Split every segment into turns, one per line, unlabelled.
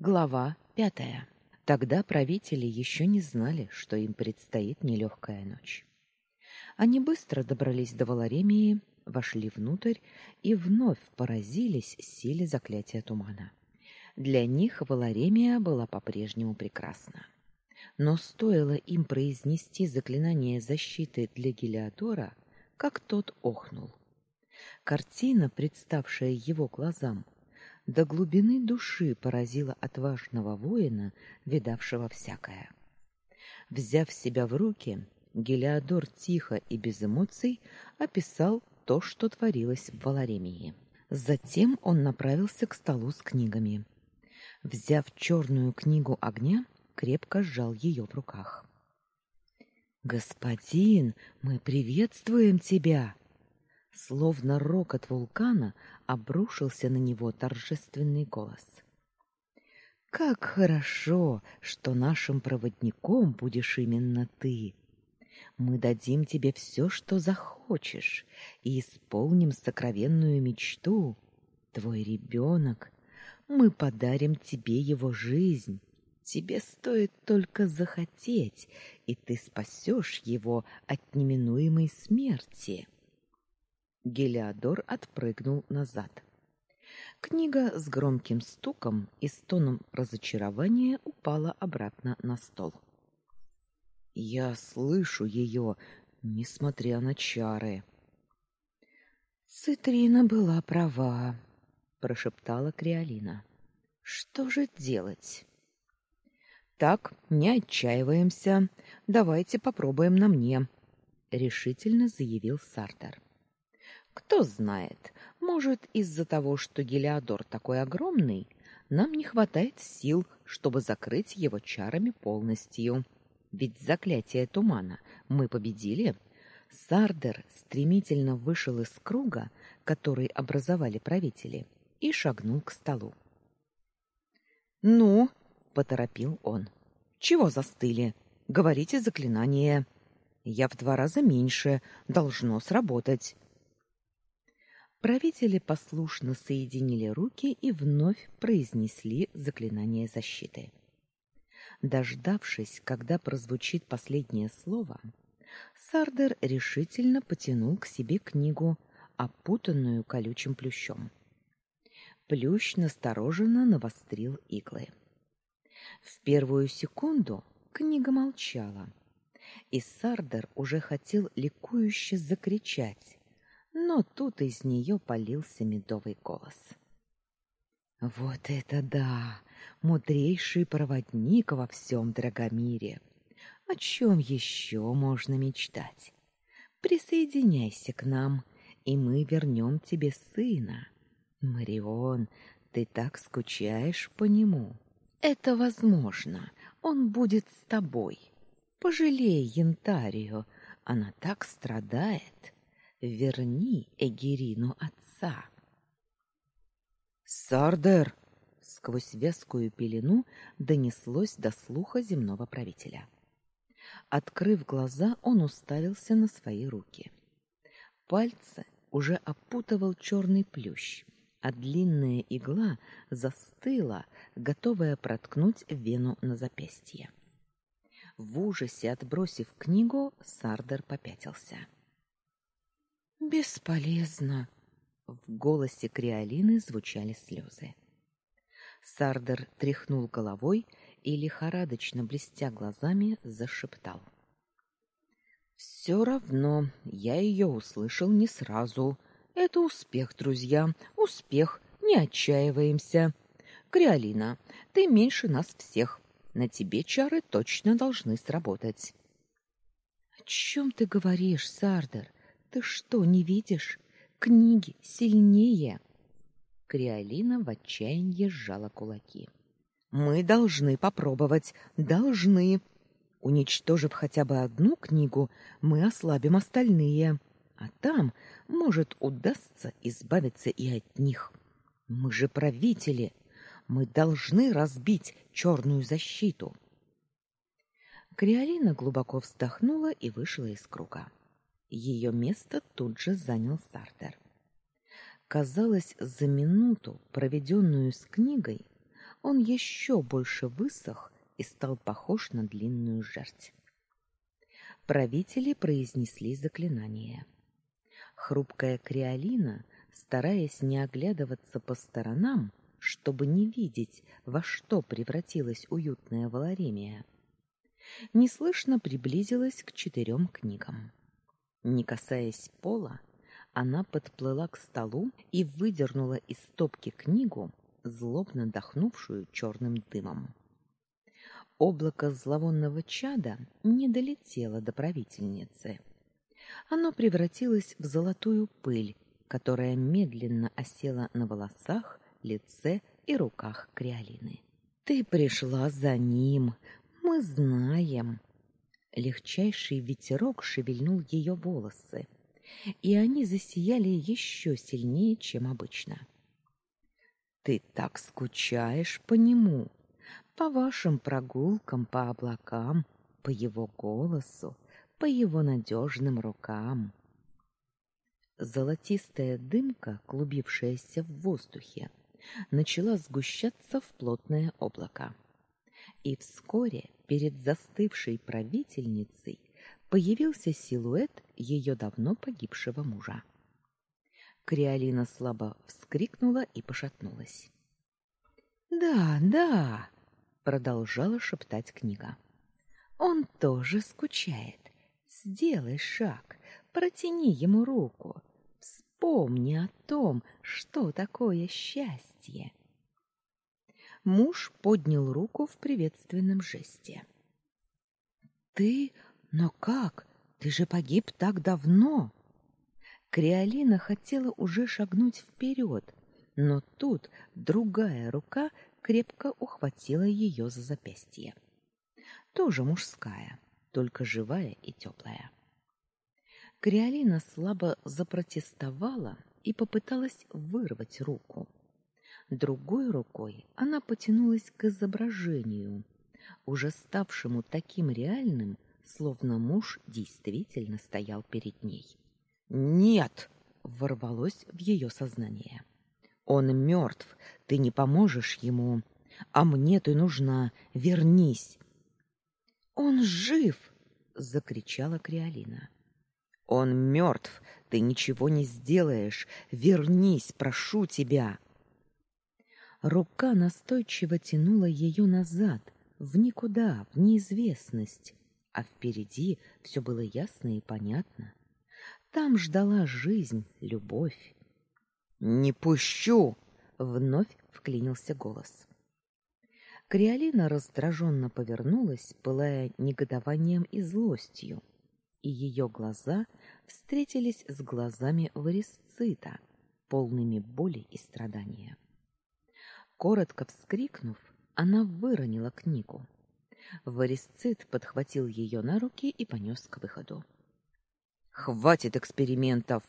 Глава пятая. Тогда правители еще не знали, что им предстоит нелегкая ночь. Они быстро добрались до Валаремии, вошли внутрь и вновь поразились силе заклятия тумана. Для них Валаремия была по-прежнему прекрасна. Но стоило им произнести заклинание защиты для Гелиодора, как тот охнул. Картина, представшая его глазам, до глубины души поразила отважного воина, видавшего всякое. Взяв себя в руки, Гелиодор тихо и без эмоций описал то, что творилось в Валаремии. Затем он направился к столу с книгами. Взяв черную книгу огня, крепко сжал ее в руках. Господин, мы приветствуем тебя, Словно рокот вулкана обрушился на него торжественный голос. Как хорошо, что нашим проводником будешь именно ты. Мы дадим тебе все, что захочешь, и исполним сокровенную мечту. Твой ребенок. Мы подарим тебе его жизнь. Тебе стоит только захотеть, и ты спасешь его от неминуемой смерти. Гелиодор отпрыгнул назад. Книга с громким стуком и стоном разочарования упала обратно на стол. Я слышу ее, несмотря на чары. Цитрина была права, прошептала Криолина. Что же делать? Так, не отчаиваемся. Давайте попробуем на мне, решительно заявил Сартер. Кто знает, может, из-за того, что Гелиодор такой огромный, нам не хватает сил, чтобы закрыть его чарами полностью. Ведь заклятие тумана мы победили. Сардер стремительно вышел из круга, который образовали правители, и шагнул к столу. "Ну", поторопил он. "Чего застыли? Говорите заклинание. Я в два раза меньше, должно сработать". Правители послушно соединили руки и вновь произнесли заклинание защиты. Дождавшись, когда прозвучит последнее слово, Сардер решительно потянул к себе книгу, опутанную колючим плющом. Плющ настороженно навострил иглы. В первую секунду книга молчала, и Сардер уже хотел ликующе закричать, но тут из нее полился медовый голос. Вот это да, мудрейший проводник во всем Драгомире. О чем еще можно мечтать? Присоединяйся к нам, и мы вернем тебе сына. Марион, ты так скучаешь по нему. Это возможно. Он будет с тобой. Пожалей Янтарию, она так страдает верни Эгерину отца. Сардер сквозь вязкую пелену донеслось до слуха земного правителя. Открыв глаза, он уставился на свои руки. Пальцы уже опутывал черный плющ, а длинная игла застыла, готовая проткнуть вену на запястье. В ужасе отбросив книгу, Сардер попятился. Бесполезно. В голосе Криолины звучали слезы. Сардер тряхнул головой и лихорадочно блестя глазами зашептал: «Все равно я ее услышал не сразу. Это успех, друзья, успех. Не отчаиваемся. Криолина, ты меньше нас всех. На тебе чары точно должны сработать. О чем ты говоришь, Сардер? Ты что, не видишь? Книги сильнее. Криолина в отчаянии сжала кулаки. Мы должны попробовать, должны. Уничтожив хотя бы одну книгу, мы ослабим остальные, а там, может, удастся избавиться и от них. Мы же правители. Мы должны разбить черную защиту. Криолина глубоко вздохнула и вышла из круга. Ее место тут же занял Сартер. Казалось, за минуту, проведенную с книгой, он еще больше высох и стал похож на длинную жердь. Правители произнесли заклинание. Хрупкая Криолина, стараясь не оглядываться по сторонам, чтобы не видеть, во что превратилась уютная Валаремия, неслышно приблизилась к четырем книгам. Не касаясь пола, она подплыла к столу и выдернула из стопки книгу, злобно дохнувшую черным дымом. Облако зловонного чада не долетело до правительницы. Оно превратилось в золотую пыль, которая медленно осела на волосах, лице и руках Криолины. Ты пришла за ним, мы знаем. Легчайший ветерок шевельнул ее волосы, и они засияли еще сильнее, чем обычно. Ты так скучаешь по нему, по вашим прогулкам по облакам, по его голосу, по его надежным рукам. Золотистая дымка, клубившаяся в воздухе, начала сгущаться в плотное облако. И вскоре перед застывшей правительницей появился силуэт ее давно погибшего мужа. Криолина слабо вскрикнула и пошатнулась. "Да, да", продолжала шептать книга. "Он тоже скучает. Сделай шаг, протяни ему руку. Вспомни о том, что такое счастье". Муж поднял руку в приветственном жесте. Ты, но как? Ты же погиб так давно. Криолина хотела уже шагнуть вперед, но тут другая рука крепко ухватила ее за запястье. Тоже мужская, только живая и теплая. Криолина слабо запротестовала и попыталась вырвать руку. Другой рукой она потянулась к изображению, уже ставшему таким реальным, словно муж действительно стоял перед ней. "Нет!" ворвалось в ее сознание. "Он мертв, ты не поможешь ему, а мне ты нужна, вернись". "Он жив!" закричала Криолина. Он мертв, ты ничего не сделаешь. Вернись, прошу тебя. Рука настойчиво тянула ее назад, в никуда, в неизвестность, а впереди все было ясно и понятно. Там ждала жизнь, любовь. Не пущу, вновь вклинился голос. Криолина раздраженно повернулась, пылая негодованием и злостью, и ее глаза встретились с глазами Варисцита, полными боли и страдания. Коротко вскрикнув, она выронила книгу. Варисцит подхватил ее на руки и понес к выходу. Хватит экспериментов,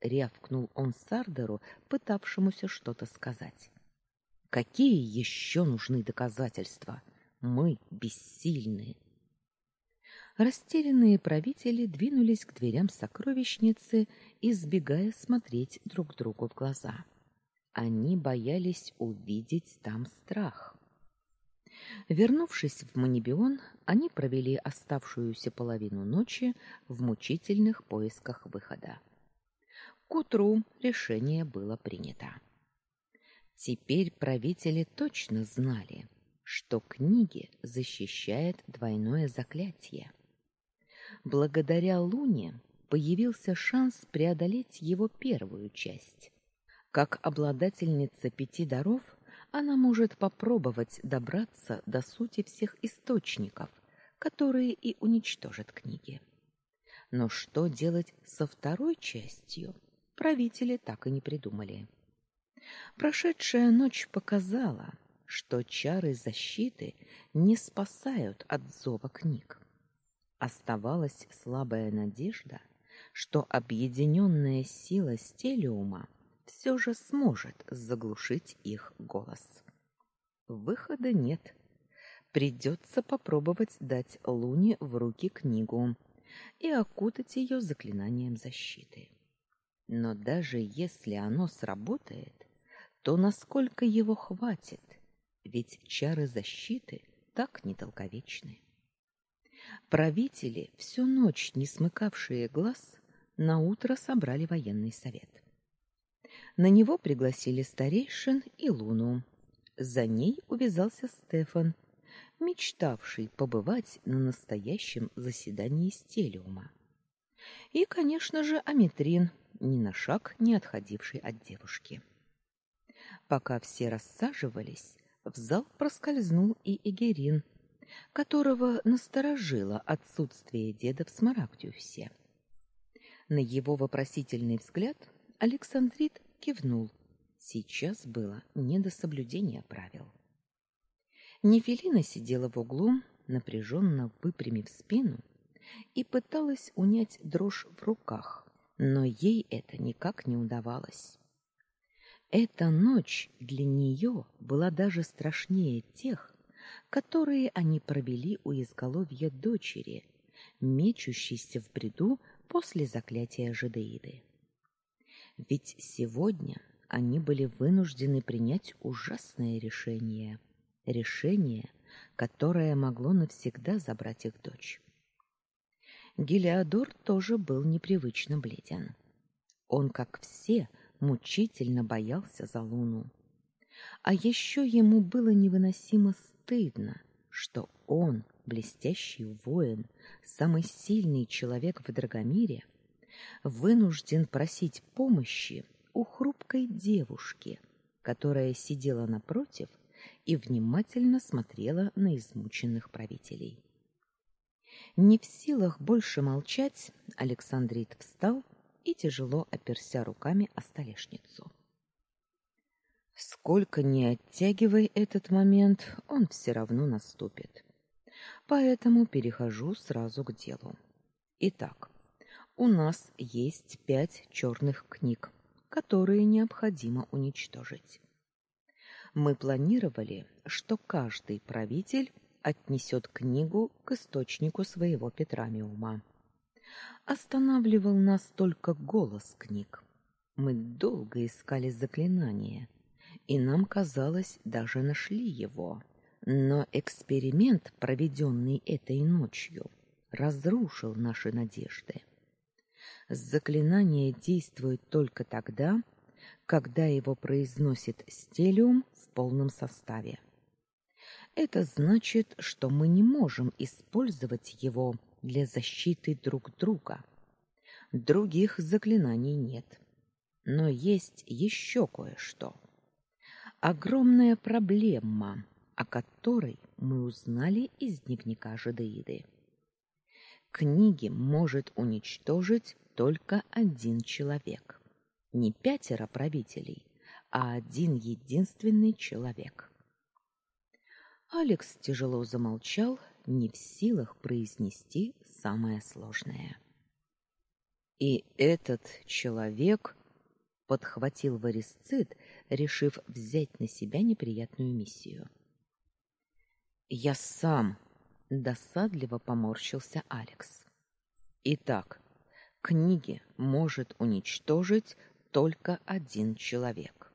рявкнул он Сардеру, пытавшемуся что-то сказать. Какие еще нужны доказательства? Мы бессильны. Растерянные правители двинулись к дверям сокровищницы, избегая смотреть друг другу в глаза. Они боялись увидеть там страх. Вернувшись в Манибион, они провели оставшуюся половину ночи в мучительных поисках выхода. К утру решение было принято. Теперь правители точно знали, что книги защищает двойное заклятие. Благодаря Луне появился шанс преодолеть его первую часть. Как обладательница пяти даров, она может попробовать добраться до сути всех источников, которые и уничтожат книги. Но что делать со второй частью, правители так и не придумали. Прошедшая ночь показала, что чары защиты не спасают от зова книг. Оставалась слабая надежда, что объединенная сила стелиума все же сможет заглушить их голос. Выхода нет. Придется попробовать дать Луне в руки книгу и окутать ее заклинанием защиты. Но даже если оно сработает, то насколько его хватит? ведь чары защиты так недолговечны. Правители, всю ночь не смыкавшие глаз, на утро собрали военный совет. На него пригласили старейшин и Луну. За ней увязался Стефан, мечтавший побывать на настоящем заседании стелиума. И, конечно же, Аметрин, ни на шаг не отходивший от девушки. Пока все рассаживались, в зал проскользнул и Эгерин, которого насторожило отсутствие деда в Смарагдюсе. На его вопросительный взгляд Александрит кивнул. Сейчас было не до соблюдения правил. Нефелина сидела в углу, напряженно выпрямив спину, и пыталась унять дрожь в руках, но ей это никак не удавалось. Эта ночь для нее была даже страшнее тех, которые они провели у изголовья дочери, мечущейся в бреду после заклятия Жидеиды. Ведь сегодня они были вынуждены принять ужасное решение, решение, которое могло навсегда забрать их дочь. Гелиодор тоже был непривычно бледен. Он, как все, мучительно боялся за Луну. А еще ему было невыносимо стыдно, что он, блестящий воин, самый сильный человек в Драгомире, вынужден просить помощи у хрупкой девушки, которая сидела напротив и внимательно смотрела на измученных правителей. Не в силах больше молчать, Александрит встал и тяжело оперся руками о столешницу. Сколько ни оттягивай этот момент, он все равно наступит. Поэтому перехожу сразу к делу. Итак, у нас есть пять черных книг, которые необходимо уничтожить. Мы планировали, что каждый правитель отнесет книгу к источнику своего Петрамиума. Останавливал нас только голос книг. Мы долго искали заклинание, и нам казалось, даже нашли его. Но эксперимент, проведенный этой ночью, разрушил наши надежды. Заклинание действует только тогда, когда его произносит стелиум в полном составе. Это значит, что мы не можем использовать его для защиты друг друга. Других заклинаний нет. Но есть еще кое-что. Огромная проблема, о которой мы узнали из дневника Жадеиды. Книги может уничтожить только один человек. Не пятеро правителей, а один единственный человек. Алекс тяжело замолчал, не в силах произнести самое сложное. И этот человек подхватил Варисцит, решив взять на себя неприятную миссию. Я сам досадливо поморщился Алекс. Итак, книги может уничтожить только один человек.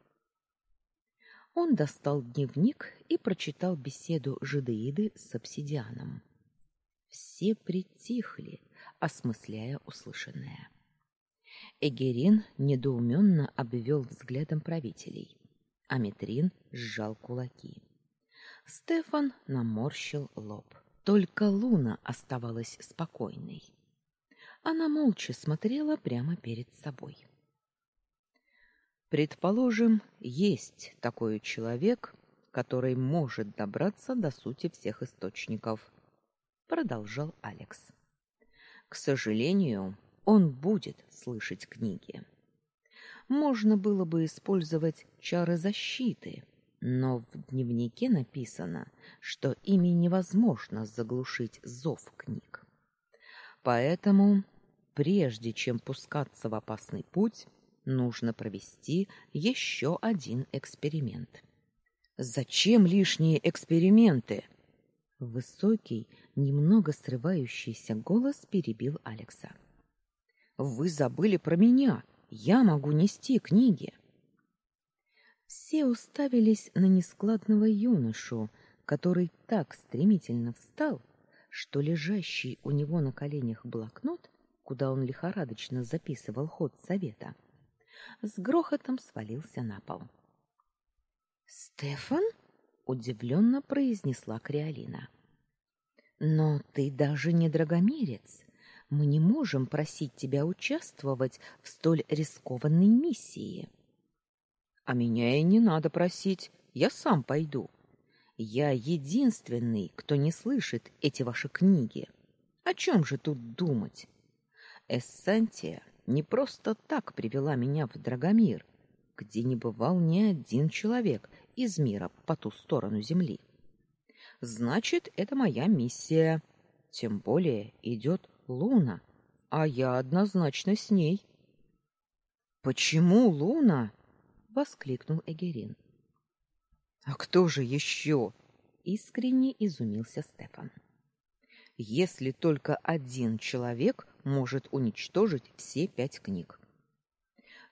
Он достал дневник и прочитал беседу Жидеиды с обсидианом. Все притихли, осмысляя услышанное. Эгерин недоуменно обвел взглядом правителей. Аметрин сжал кулаки. Стефан наморщил лоб. Только Луна оставалась спокойной. Она молча смотрела прямо перед собой. Предположим, есть такой человек, который может добраться до сути всех источников, продолжал Алекс. К сожалению, он будет слышать книги. Можно было бы использовать чары защиты, но в дневнике написано, что ими невозможно заглушить зов книг. Поэтому, прежде чем пускаться в опасный путь, нужно провести еще один эксперимент. Зачем лишние эксперименты? Высокий, немного срывающийся голос перебил Алекса. Вы забыли про меня. Я могу нести книги. Все уставились на нескладного юношу, который так стремительно встал, что лежащий у него на коленях блокнот, куда он лихорадочно записывал ход совета, с грохотом свалился на пол. "Стефан?" удивленно произнесла Криолина. "Но ты даже не драгомерец. Мы не можем просить тебя участвовать в столь рискованной миссии".
А меня и не надо просить, я сам пойду. Я единственный, кто не слышит эти ваши книги. О чем же тут думать? Эссентия не просто так привела меня в Драгомир, где не бывал ни один человек из мира по ту сторону земли. Значит, это моя миссия. Тем более идет Луна, а я однозначно с ней. Почему Луна? воскликнул Эгерин. А кто же еще? искренне изумился Стефан. Если только один человек может уничтожить все пять книг.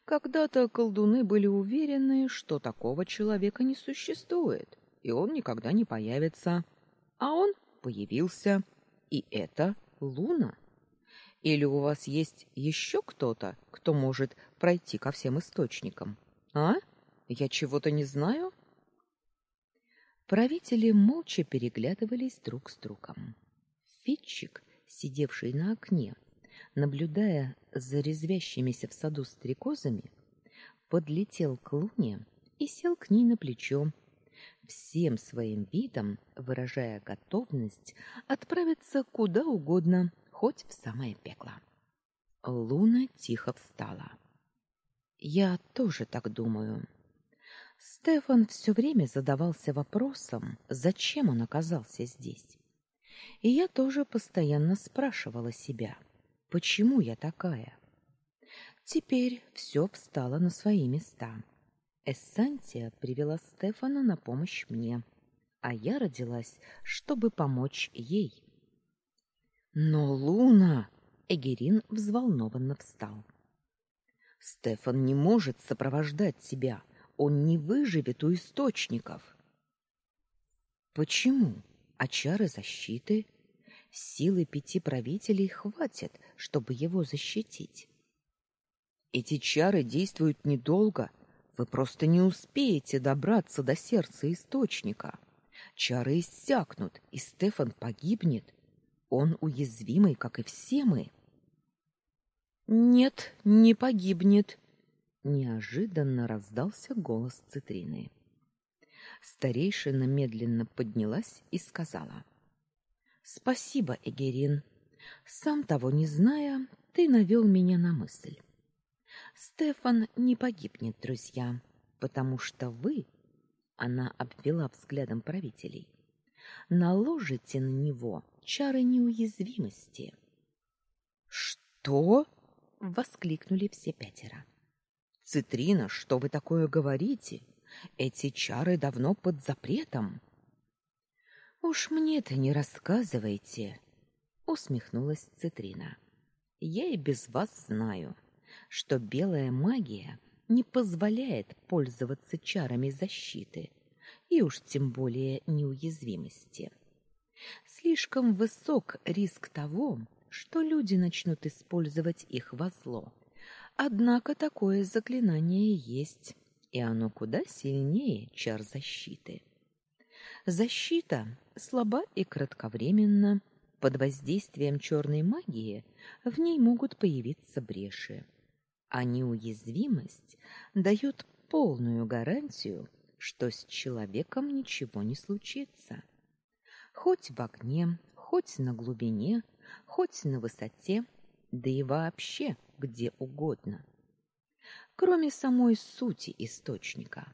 Когда-то колдуны были уверены, что такого человека не существует, и он никогда не появится. А он появился, и это Луна. Или у вас есть еще кто-то, кто может пройти ко всем источникам? А? Я чего-то не знаю?
Правители молча переглядывались друг с другом. Фитчик, сидевший на окне, наблюдая за резвящимися в саду стрекозами, подлетел к луне и сел к ней на плечо, всем своим видом выражая готовность отправиться куда угодно, хоть в самое пекло. Луна тихо встала. Я тоже так думаю. Стефан все время задавался вопросом, зачем он оказался здесь. И я тоже постоянно спрашивала себя, почему я такая. Теперь все встало на свои места. Эссантия привела Стефана на помощь мне, а я родилась, чтобы помочь ей. Но Луна, Эгерин взволнованно встал. Стефан не может сопровождать тебя. Он не выживет у источников. Почему? А чары защиты? Силы пяти правителей хватит, чтобы его защитить. Эти чары действуют недолго. Вы просто не успеете добраться до сердца источника. Чары иссякнут, и Стефан погибнет. Он уязвимый, как и все мы. Нет, не погибнет, неожиданно раздался голос Цитрины. Старейшина медленно поднялась и сказала: "Спасибо, Эгерин. Сам того не зная, ты навел меня на мысль. Стефан не погибнет, друзья, потому что вы, она обвела взглядом правителей, наложите на него чары неуязвимости. Что? воскликнули все пятеро. Цитрина, что вы такое говорите? Эти чары давно под запретом. Уж мне-то не рассказывайте, усмехнулась Цитрина. Я и без вас знаю, что белая магия не позволяет пользоваться чарами защиты, и уж тем более неуязвимости. Слишком высок риск того, что люди начнут использовать их во зло. Однако такое заклинание есть, и оно куда сильнее чар защиты. Защита слаба и кратковременна. Под воздействием черной магии в ней могут появиться бреши. А неуязвимость дает полную гарантию, что с человеком ничего не случится. Хоть в огне, хоть на глубине, хоть на высоте, да и вообще где угодно. Кроме самой сути источника.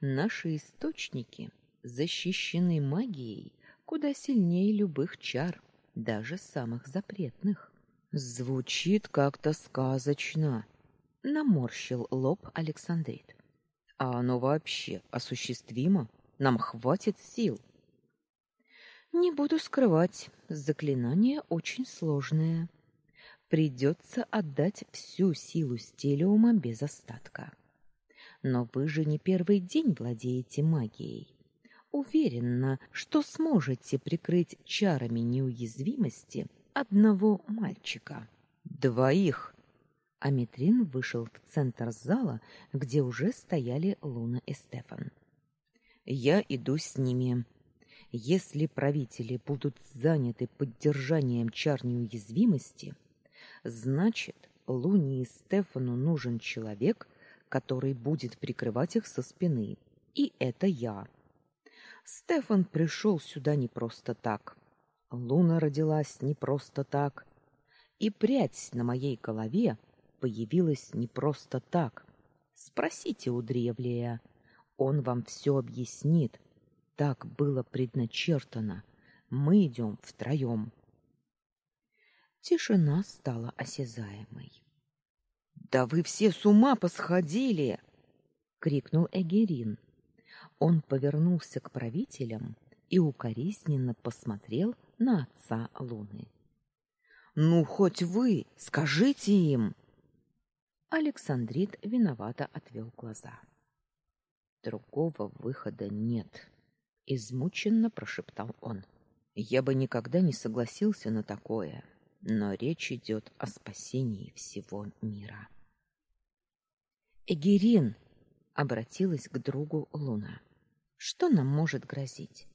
Наши источники защищены магией куда сильнее любых чар, даже самых запретных. Звучит как-то сказочно, наморщил лоб Александрит. А оно вообще осуществимо? Нам хватит сил. Не буду скрывать, заклинание очень сложное. Придется отдать всю силу стелиума без остатка. Но вы же не первый день владеете магией. Уверена, что сможете прикрыть чарами неуязвимости одного мальчика.
Двоих.
Аметрин вышел в центр зала, где уже стояли Луна и Стефан.
Я иду с ними. Если правители будут заняты поддержанием чар неуязвимости, значит, Луне и Стефану нужен человек, который будет прикрывать их со спины. И это я. Стефан пришел сюда не просто так. Луна родилась не просто так. И прядь на моей голове появилась не просто так. Спросите у древлия. Он вам все объяснит. Так было предначертано. Мы идем втроем.
Тишина стала осязаемой.
Да вы все с ума посходили,
крикнул Эгерин. Он повернулся к правителям и укоризненно посмотрел на отца Луны.
Ну хоть вы, скажите им.
Александрит виновато отвел глаза.
Другого выхода нет, измученно прошептал он. Я бы никогда не согласился на такое, но речь идет о спасении всего мира.
Эгерин обратилась к другу Луна. Что нам может грозить?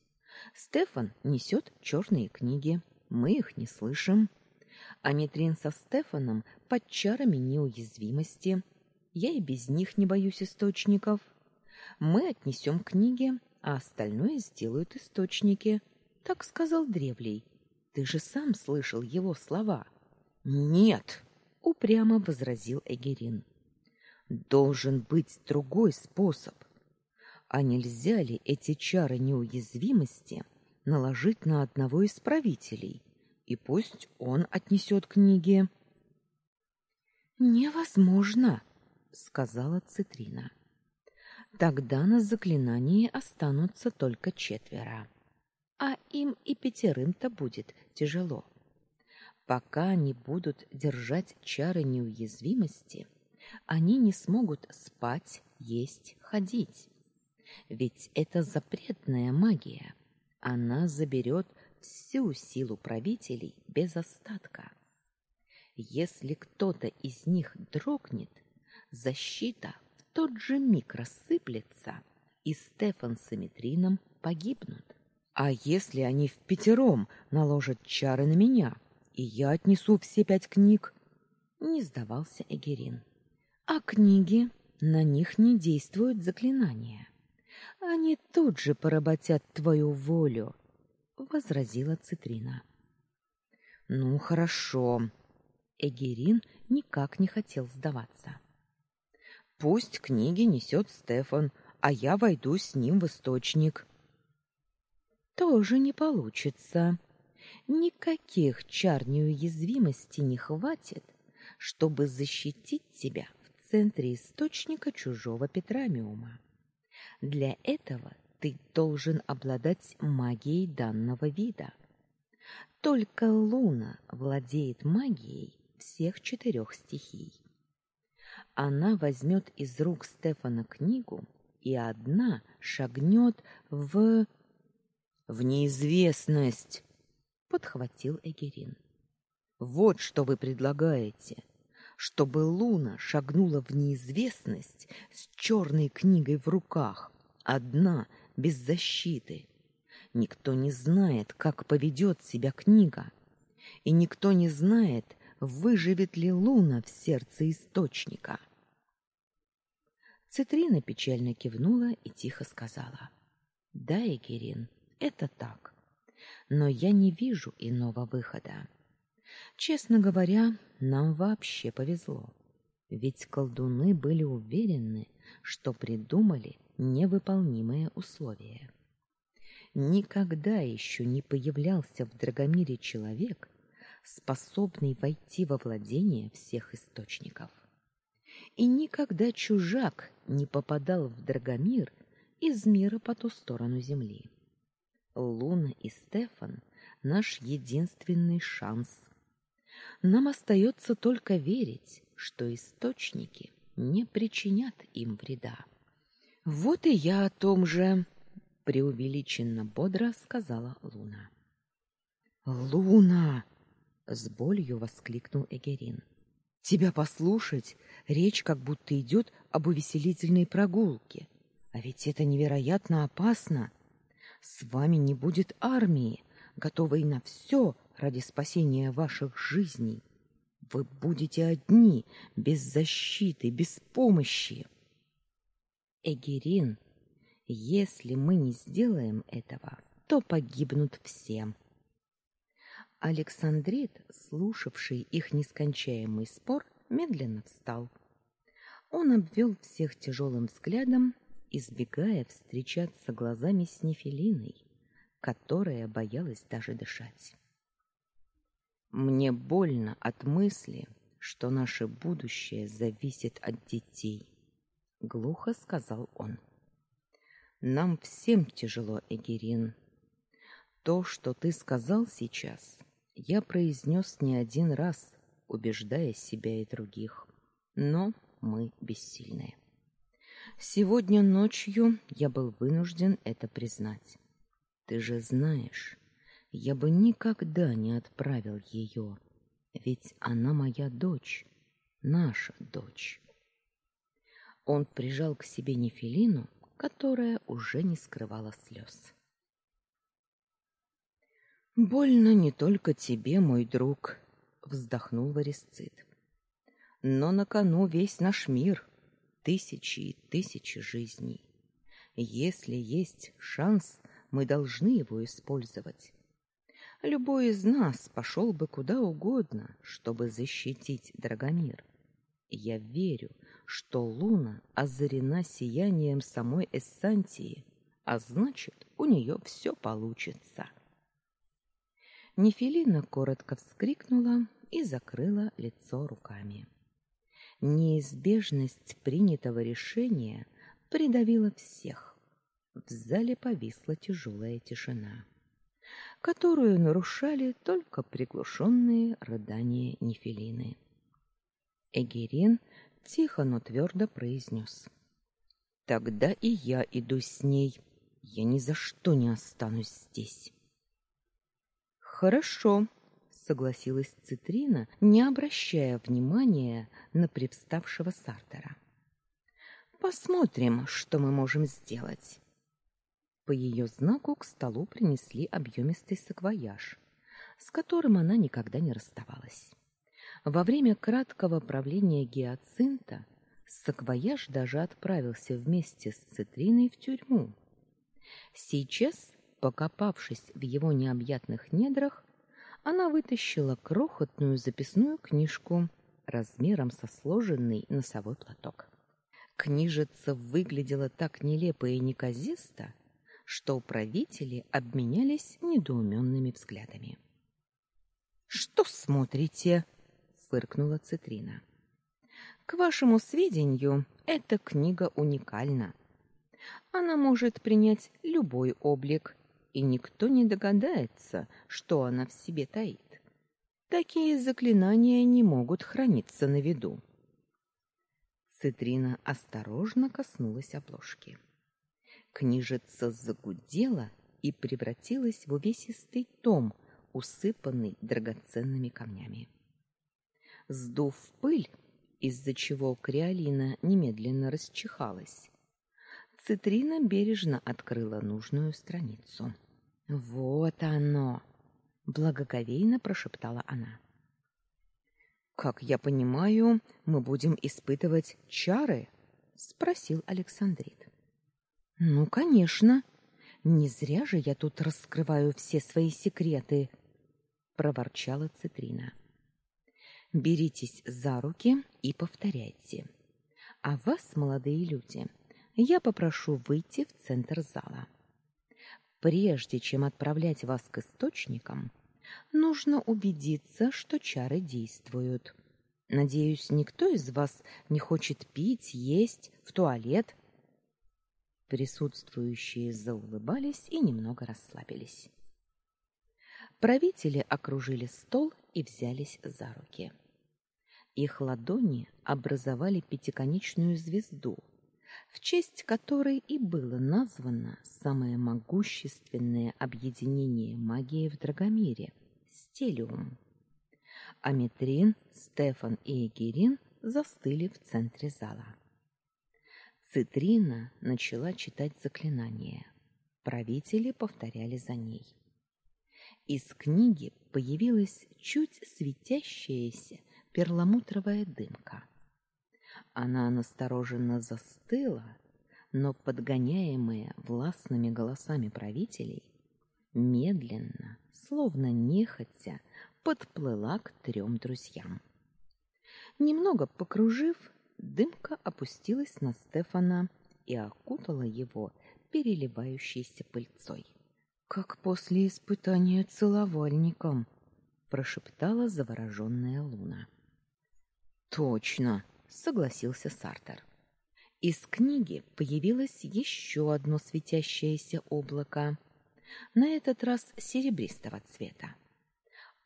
Стефан несет черные книги, мы их не слышим. А Митрин со Стефаном под чарами неуязвимости. Я и без них не боюсь источников. Мы отнесем книги, а остальное сделают источники. Так сказал Древлей. Ты же сам слышал его слова.
Нет,
упрямо возразил Эгерин.
Должен быть другой способ. А нельзя ли эти чары неуязвимости наложить на одного из правителей? И пусть он отнесет книги.
Невозможно, сказала Цитрина. Тогда на заклинании останутся только четверо. А им и пятерым-то будет тяжело. Пока они будут держать чары неуязвимости, они не смогут спать, есть, ходить. Ведь это запретная магия. Она заберет всю силу правителей без остатка. Если кто-то из них дрогнет, защита в тот же миг рассыплется, и Стефан с Эмитрином погибнут.
А если они в пятером наложат чары на меня, и я отнесу все пять книг?
Не сдавался Эгерин. А книги, на них не действуют заклинания. Они тут же поработят твою волю, возразила Цитрина.
Ну хорошо.
Эгерин никак не хотел сдаваться.
Пусть книги несет Стефан, а я войду с ним в источник.
Тоже не получится. Никаких чар неуязвимости не хватит, чтобы защитить тебя в центре источника чужого петрамиума. Для этого ты должен обладать магией данного вида. Только Луна владеет магией всех четырех стихий. Она возьмет из рук Стефана книгу и одна шагнет в
в неизвестность,
подхватил Эгерин.
Вот что вы предлагаете чтобы Луна шагнула в неизвестность с черной книгой в руках, одна, без защиты. Никто не знает, как поведет себя книга, и никто не знает, выживет ли Луна в сердце источника.
Цитрина печально кивнула и тихо сказала: "Да, Егерин, это так. Но я не вижу иного выхода. Честно говоря, нам вообще повезло. Ведь колдуны были уверены, что придумали невыполнимые условия. Никогда еще не появлялся в Драгомире человек, способный войти во владение всех источников. И никогда чужак не попадал в Драгомир из мира по ту сторону земли. Луна и Стефан наш единственный шанс нам остается только верить, что источники не причинят им вреда. Вот и я о том же, преувеличенно бодро сказала Луна. Луна, с болью воскликнул Эгерин. Тебя послушать, речь как будто идет об увеселительной прогулке. А ведь это невероятно опасно. С вами не будет армии, готовой на все ради спасения ваших жизней. Вы будете одни, без защиты, без помощи. Эгерин, если мы не сделаем этого, то погибнут все. Александрит, слушавший их нескончаемый спор, медленно встал. Он обвел всех тяжелым взглядом, избегая встречаться глазами с Нефелиной, которая боялась даже дышать. Мне больно от мысли, что наше будущее зависит от детей, глухо сказал он. Нам всем тяжело, Эгерин. То, что ты сказал сейчас, я произнес не один раз, убеждая себя и других. Но мы бессильны. Сегодня ночью я был вынужден это признать. Ты же знаешь, я бы никогда не отправил ее, ведь она моя дочь, наша дочь. Он прижал к себе Нефелину, которая уже не скрывала слез. Больно не только тебе, мой друг, вздохнул Варисцит. Но на кону весь наш мир, тысячи и тысячи жизней. Если есть шанс, мы должны его использовать. Любой из нас пошел бы куда угодно, чтобы защитить Драгомир. Я верю, что луна озарена сиянием самой Эссантии, а значит, у нее все получится. Нефелина коротко вскрикнула и закрыла лицо руками. Неизбежность принятого решения придавила всех. В зале повисла тяжелая тишина, которую нарушали только приглушенные рыдания Нефелины. Эгерин тихо, но твердо произнес. «Тогда и я иду с ней. Я ни за что не останусь здесь». Хорошо, согласилась Цитрина, не обращая внимания на привставшего Сартера. Посмотрим, что мы можем сделать. По ее знаку к столу принесли объемистый саквояж, с которым она никогда не расставалась. Во время краткого правления Гиацинта саквояж даже отправился вместе с Цитриной в тюрьму. Сейчас Покопавшись в его необъятных недрах, она вытащила крохотную записную книжку размером со сложенный носовой платок. Книжица выглядела так нелепо и неказисто, что правители обменялись недоуменными взглядами. Что смотрите? фыркнула Цитрина. К вашему сведению, эта книга уникальна. Она может принять любой облик и никто не догадается, что она в себе таит. Такие заклинания не могут храниться на виду. Цитрина осторожно коснулась обложки. Книжица загудела и превратилась в увесистый том, усыпанный драгоценными камнями. Сдув пыль, из-за чего креолина немедленно расчихалась, Цитрина бережно открыла нужную страницу. Вот оно, благоговейно прошептала она. Как я понимаю, мы будем испытывать чары, спросил Александрит. Ну, конечно. Не зря же я тут раскрываю все свои секреты, проворчала Цитрина. Беритесь за руки и повторяйте. А вас, молодые люди, я попрошу выйти в центр зала. Прежде чем отправлять вас к источникам, нужно убедиться, что чары действуют. Надеюсь, никто из вас не хочет пить, есть, в туалет. Присутствующие заулыбались и немного расслабились. Правители окружили стол и взялись за руки. Их ладони образовали пятиконечную звезду, в честь которой и было названо самое могущественное объединение магии в Драгомире — Стелиум. Аметрин, Стефан и Эгерин застыли в центре зала. Цитрина начала читать заклинание. Правители повторяли за ней. Из книги появилась чуть светящаяся перламутровая дымка. Она настороженно застыла, но подгоняемая властными голосами правителей, медленно, словно нехотя, подплыла к трем друзьям. Немного покружив, дымка опустилась на Стефана и окутала его переливающейся пыльцой. Как после испытания целовальником, прошептала завороженная Луна. Точно, согласился Сартер. Из книги появилось еще одно светящееся облако, на этот раз серебристого цвета.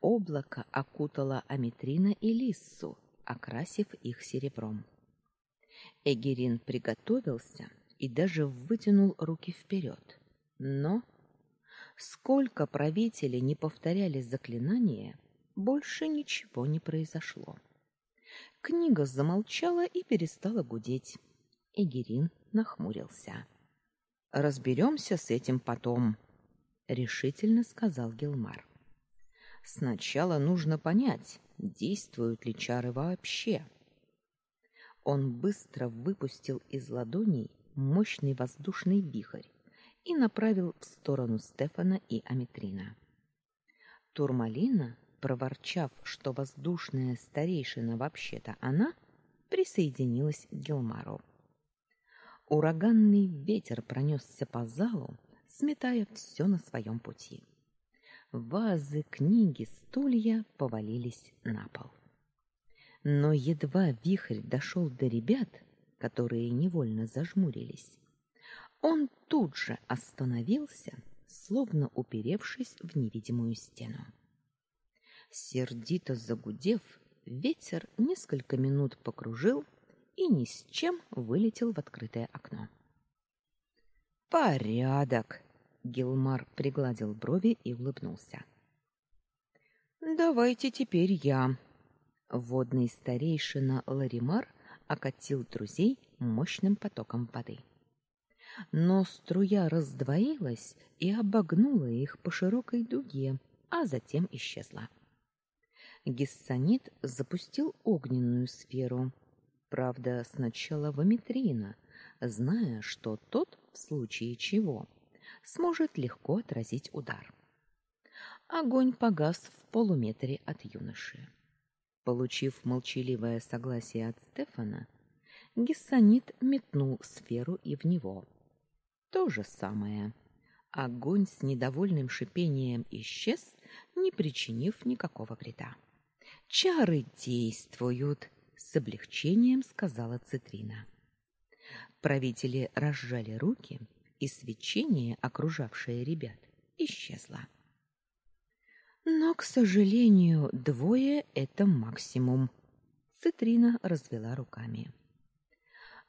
Облако окутало Аметрина и Лиссу, окрасив их серебром. Эгерин приготовился и даже вытянул руки вперед. Но сколько правители не повторяли заклинание, больше ничего не произошло. Книга замолчала и перестала гудеть. Эгерин нахмурился. Разберемся с этим потом, решительно сказал Гилмар. Сначала нужно понять, действуют ли чары вообще. Он быстро выпустил из ладоней мощный воздушный вихрь и направил в сторону Стефана и Аметрина. Турмалина, проворчав, что воздушная старейшина вообще-то она, присоединилась к Гилмару. Ураганный ветер пронесся по залу, сметая все на своем пути вазы, книги, стулья повалились на пол. Но едва вихрь дошел до ребят, которые невольно зажмурились, он тут же остановился, словно уперевшись в невидимую стену. Сердито загудев, ветер несколько минут покружил и ни с чем вылетел в открытое окно. Порядок, Гилмар пригладил брови и улыбнулся. Давайте теперь я. Водный старейшина Ларимар окатил друзей мощным потоком воды. Но струя раздвоилась и обогнула их по широкой дуге, а затем исчезла. Гессанит запустил огненную сферу, правда, сначала в Аметрина, зная, что тот в случае чего сможет легко отразить удар. Огонь погас в полуметре от юноши. Получив молчаливое согласие от Стефана, Гессанит метнул сферу и в него. То же самое. Огонь с недовольным шипением исчез, не причинив никакого вреда. Чары действуют, с облегчением сказала Цитрина. Правители разжали руки и свечение, окружавшее ребят, исчезло. Но, к сожалению, двое это максимум. Цитрина развела руками.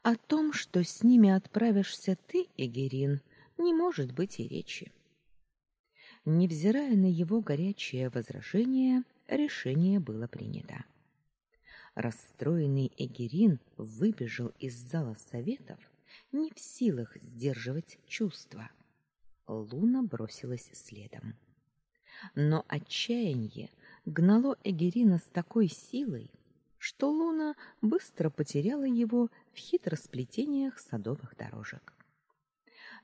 О том, что с ними отправишься ты, Эгерин, не может быть и речи. Невзирая на его горячее возражение, решение было принято. Расстроенный Эгерин выбежал из зала советов не в силах сдерживать чувства. Луна бросилась следом. Но отчаяние гнало Эгерина с такой силой, что Луна быстро потеряла его в хитросплетениях садовых дорожек.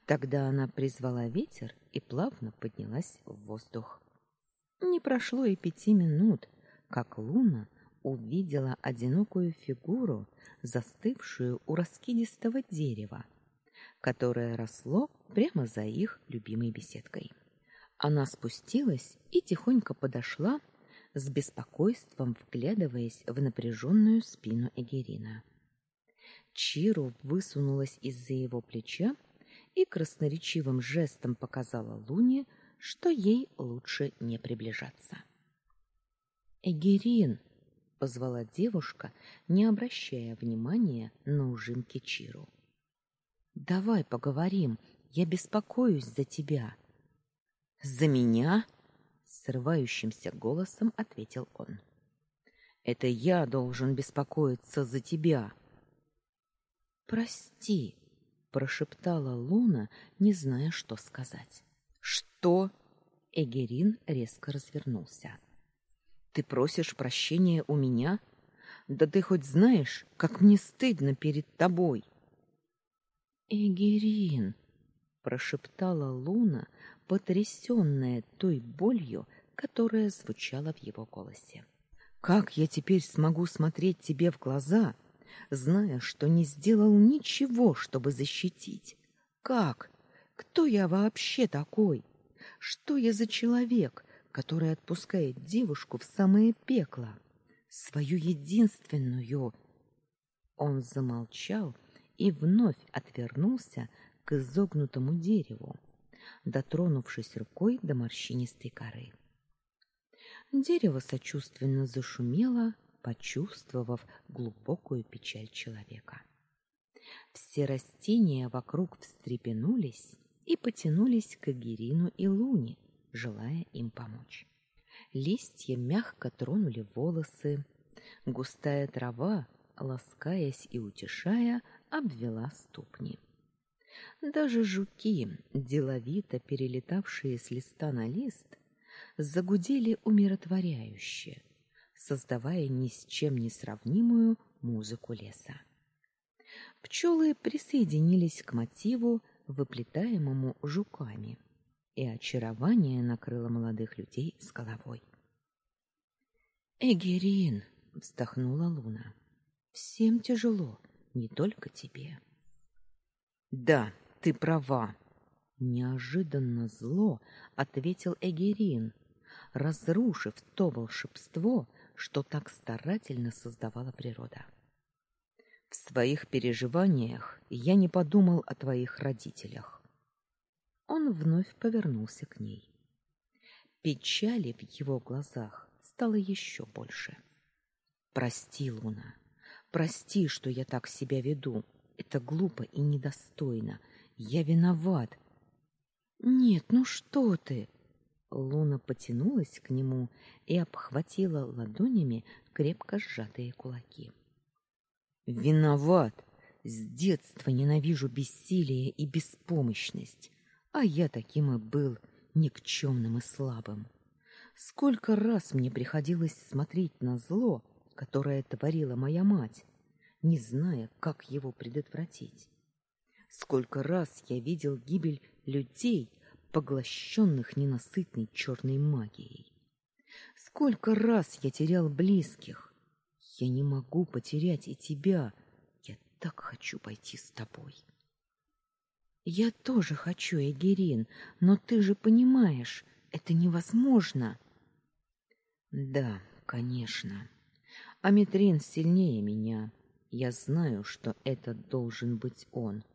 Тогда она призвала ветер и плавно поднялась в воздух. Не прошло и пяти минут, как Луна увидела одинокую фигуру, застывшую у раскидистого дерева, которое росло прямо за их любимой беседкой. Она спустилась и тихонько подошла, с беспокойством вглядываясь в напряженную спину Эгерина. Чиру высунулась из-за его плеча и красноречивым жестом показала Луне, что ей лучше не приближаться. Эгерин, позвала девушка, не обращая внимания на ужимки Чиру. Давай поговорим. Я беспокоюсь за тебя.
За меня? срывающимся голосом ответил он. Это я должен беспокоиться за тебя.
Прости, прошептала Луна, не зная, что сказать.
Что?
Эгерин резко развернулся.
Ты просишь прощения у меня? Да ты хоть знаешь, как мне стыдно перед тобой.
Эгерин, прошептала Луна, потрясённая той болью, которая звучала в его голосе.
Как я теперь смогу смотреть тебе в глаза, зная, что не сделал ничего, чтобы защитить? Как? Кто я вообще такой? Что я за человек, который отпускает девушку в самое пекло? Свою единственную.
Он замолчал и вновь отвернулся к изогнутому дереву, дотронувшись рукой до морщинистой коры. Дерево сочувственно зашумело, почувствовав глубокую печаль человека. Все растения вокруг встрепенулись и потянулись к Агирину и Луне, желая им помочь. Листья мягко тронули волосы, густая трава, ласкаясь и утешая, обвела ступни. Даже жуки, деловито перелетавшие с листа на лист, загудели умиротворяюще, создавая ни с чем не сравнимую музыку леса. Пчелы присоединились к мотиву, выплетаемому жуками, и очарование накрыло молодых людей с головой. Эгерин, вздохнула Луна. Всем тяжело, не только тебе.
Да, ты права,
неожиданно зло ответил Эгерин, разрушив то волшебство, что так старательно создавала природа.
В своих переживаниях я не подумал о твоих родителях.
Он вновь повернулся к ней. Печали в его глазах стало еще больше. Прости, Луна. Прости, что я так себя веду. Это глупо и недостойно. Я виноват. Нет, ну что ты? Луна потянулась к нему и обхватила ладонями крепко сжатые кулаки.
Виноват. С детства ненавижу бессилие и беспомощность, а я таким и был, никчемным и слабым. Сколько раз мне приходилось смотреть на зло, которое творила моя мать, не зная, как его предотвратить. Сколько раз я видел гибель людей, поглощенных ненасытной черной магией. Сколько раз я терял близких. Я не могу потерять и тебя. Я так хочу пойти с тобой.
Я тоже хочу, Эгерин, но ты же понимаешь, это невозможно.
Да, конечно. Аметрин сильнее меня. Я знаю, что это должен быть он.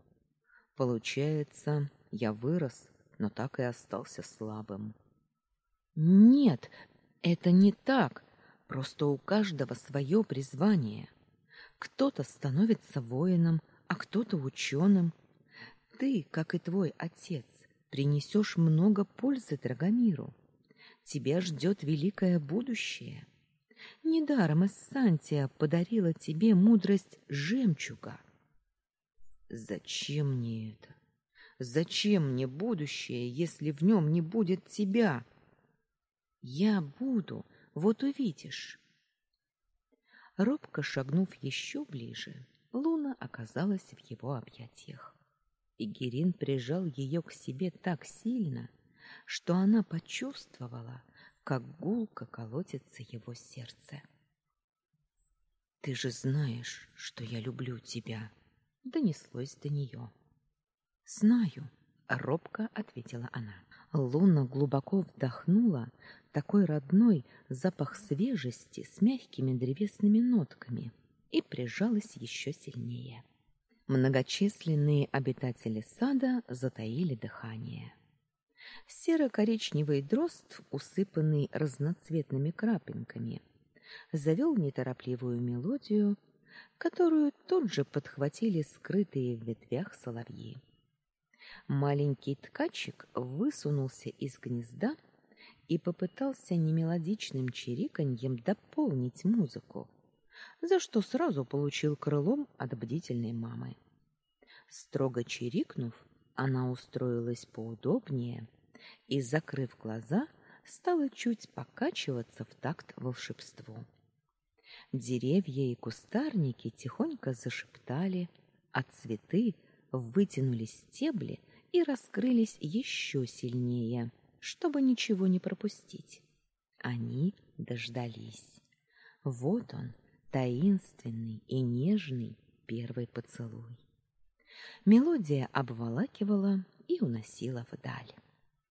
Получается, я вырос, но так и остался слабым.
Нет, это не так. Просто у каждого свое призвание. Кто-то становится воином, а кто-то ученым. Ты, как и твой отец, принесешь много пользы Драгомиру. Тебя ждет великое будущее. Недаром Эссантия подарила тебе мудрость жемчуга.
Зачем мне это? Зачем мне будущее, если в нем не будет тебя?
Я буду, вот увидишь. Робко шагнув еще ближе, Луна оказалась в его объятиях. И Герин прижал ее к себе так сильно, что она почувствовала, как гулко колотится его сердце.
Ты же знаешь, что я люблю тебя,
донеслось до нее. Знаю, робко ответила она. Луна глубоко вдохнула такой родной запах свежести с мягкими древесными нотками и прижалась еще сильнее. Многочисленные обитатели сада затаили дыхание. Серо-коричневый дрозд, усыпанный разноцветными крапинками, завел неторопливую мелодию, которую тут же подхватили скрытые в ветвях соловьи. Маленький ткачик высунулся из гнезда и попытался немелодичным чириканьем дополнить музыку, за что сразу получил крылом от бдительной мамы. Строго чирикнув, она устроилась поудобнее и, закрыв глаза, стала чуть покачиваться в такт волшебству. Деревья и кустарники тихонько зашептали, а цветы вытянули стебли и раскрылись еще сильнее, чтобы ничего не пропустить. Они дождались. Вот он, таинственный и нежный первый поцелуй. Мелодия обволакивала и уносила вдаль.